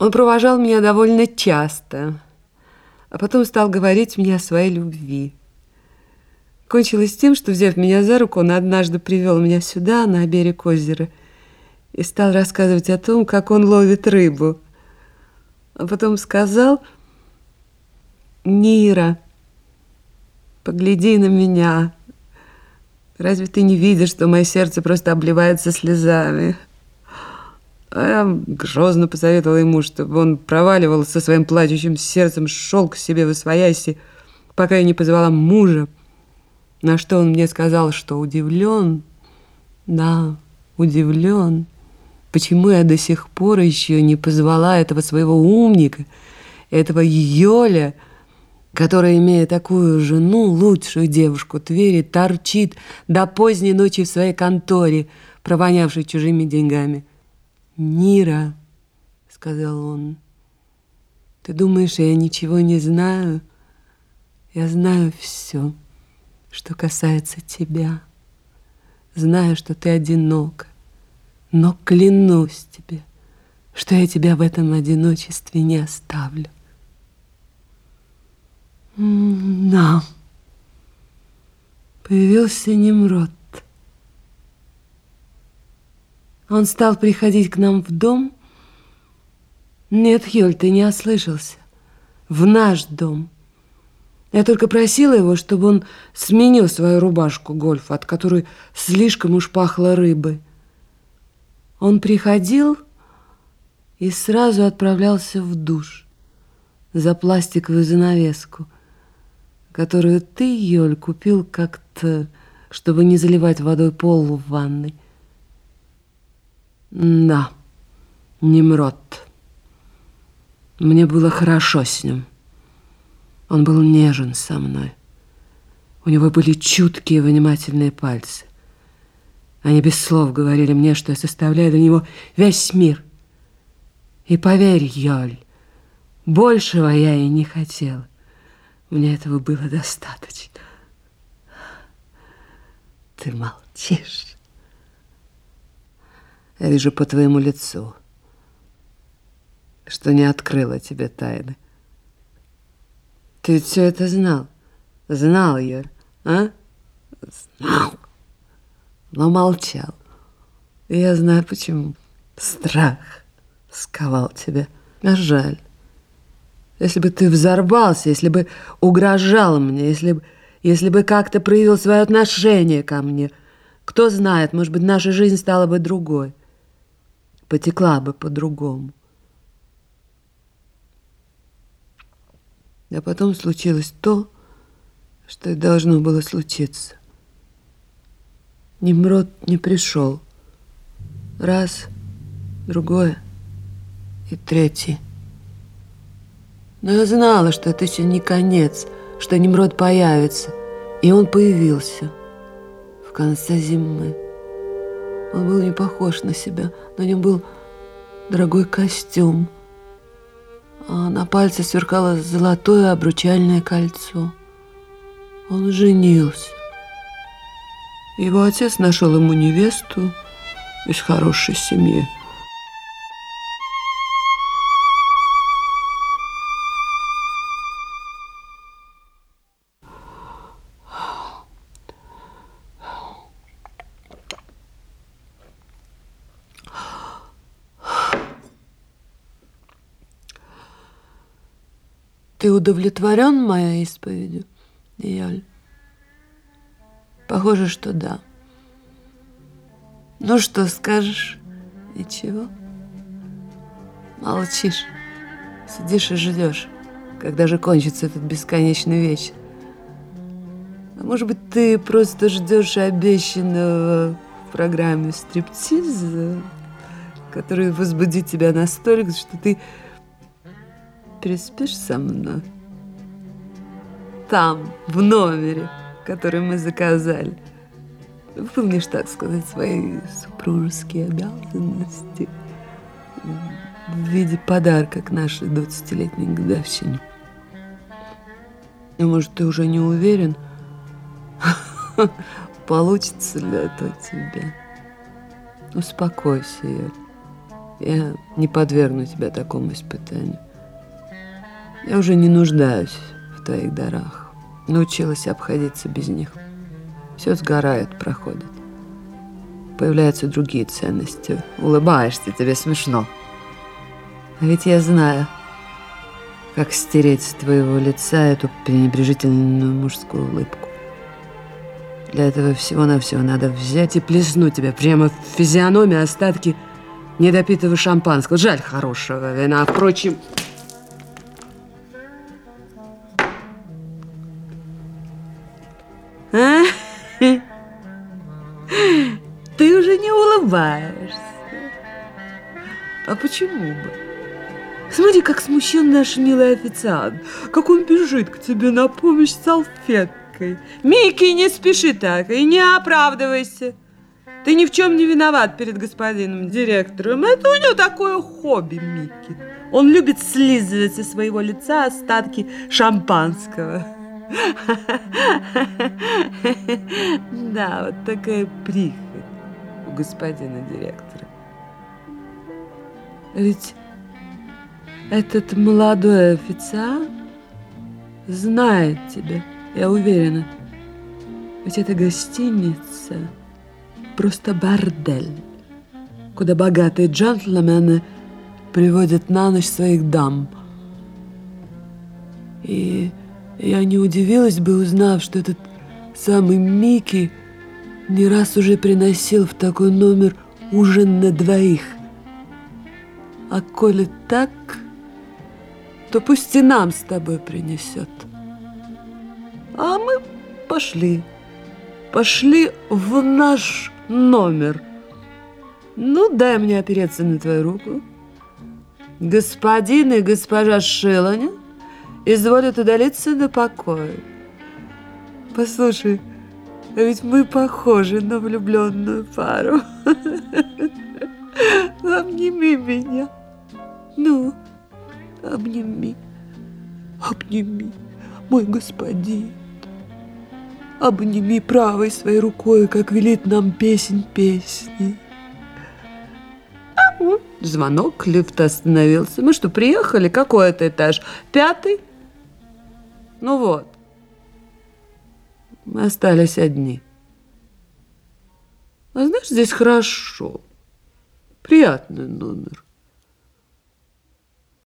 Он провожал меня довольно часто, а потом стал говорить мне о своей любви. Кончилось тем, что, взяв меня за руку, он однажды привел меня сюда, на берег озера, и стал рассказывать о том, как он ловит рыбу. А потом сказал, «Нира, погляди на меня. Разве ты не видишь, что мое сердце просто обливается слезами?» А я грозно посоветовала ему, чтобы он проваливал со своим плачущим сердцем, шел к себе в освояси, пока я не позвала мужа. На что он мне сказал, что удивлен, да, удивлен, почему я до сих пор еще не позвала этого своего умника, этого Йоля, который, имея такую жену, лучшую девушку Твери, торчит до поздней ночи в своей конторе, провонявшей чужими деньгами. «Нира», — сказал он, — «ты думаешь, я ничего не знаю? Я знаю все, что касается тебя. Знаю, что ты одинока, но клянусь тебе, что я тебя в этом одиночестве не оставлю». «Да». Появился Немрод. Он стал приходить к нам в дом. Нет, Юль, ты не ослышался. В наш дом. Я только просила его, чтобы он сменил свою рубашку гольф, от которой слишком уж пахло рыбой. Он приходил и сразу отправлялся в душ за пластиковую занавеску, которую ты, Йоль, купил как-то, чтобы не заливать водой пол в ванной. Да, Немрод. Мне было хорошо с ним. Он был нежен со мной. У него были чуткие, внимательные пальцы. Они без слов говорили мне, что я составляю для него весь мир. И поверь, Йоль, большего я и не хотела. Мне этого было достаточно. Ты молчишь. Я вижу по твоему лицу, что не открыла тебе тайны. Ты ведь все это знал. Знал я, а? Знал. Но молчал. Я знаю почему. Страх сковал тебя. А жаль. Если бы ты взорвался, если бы угрожал мне, если бы, если бы как-то проявил свое отношение ко мне, кто знает, может быть, наша жизнь стала бы другой потекла бы по-другому. А потом случилось то, что и должно было случиться. Немрод не пришел. Раз, другое и третий. Но я знала, что это еще не конец, что Немрод появится. И он появился в конце зимы. Он был не похож на себя. На нем был дорогой костюм, а на пальце сверкало золотое обручальное кольцо. Он женился. Его отец нашел ему невесту из хорошей семьи. Ты удовлетворен моей исповедью, Иоль? Похоже, что да. Ну что скажешь? Ничего. Молчишь. Сидишь и ждешь, когда же кончится этот бесконечный вечер. А может быть, ты просто ждешь обещанного в программе стриптиза, который возбудит тебя настолько, что ты переспишь со мной? Там, в номере, который мы заказали. Выполнишь, так сказать, свои супружеские обязанности в виде подарка к нашей 20-летней годовщине. А может, ты уже не уверен, получится ли это у тебя? Успокойся, Юль. Я не подвергну тебя такому испытанию. Я уже не нуждаюсь в твоих дарах. Научилась обходиться без них. Все сгорает, проходит. Появляются другие ценности. Улыбаешься, тебе смешно. А ведь я знаю, как стереть с твоего лица эту пренебрежительную мужскую улыбку. Для этого всего-навсего надо взять и плеснуть тебе прямо в физиономию остатки недопитого шампанского. Жаль хорошего вина. Впрочем... улыбаешься. А почему бы? Смотри, как смущен наш милый официант. Как он бежит к тебе на помощь салфеткой. Микки, не спеши так и не оправдывайся. Ты ни в чем не виноват перед господином директором. Это у него такое хобби, Микки. Он любит слизывать со своего лица остатки шампанского. Да, вот такая прихоть у господина директора. Ведь этот молодой официант знает тебя, я уверена. Ведь эта гостиница просто бордель, куда богатые джентльмены приводят на ночь своих дам. И я не удивилась бы, узнав, что этот самый Микки не раз уже приносил в такой номер ужин на двоих. А коли так, то пусть и нам с тобой принесет. А мы пошли, пошли в наш номер. Ну, дай мне опереться на твою руку. Господин и госпожа Шелани изволят удалиться на покой. Послушай, ведь мы похожи на влюбленную пару. Обними меня. Ну, обними, обними, мой господин. Обними правой своей рукой, как велит нам песень песни. А, звонок, лифт остановился. Мы что, приехали? Какой это этаж? Пятый? Ну вот. Мы остались одни. А знаешь, здесь хорошо. Приятный номер.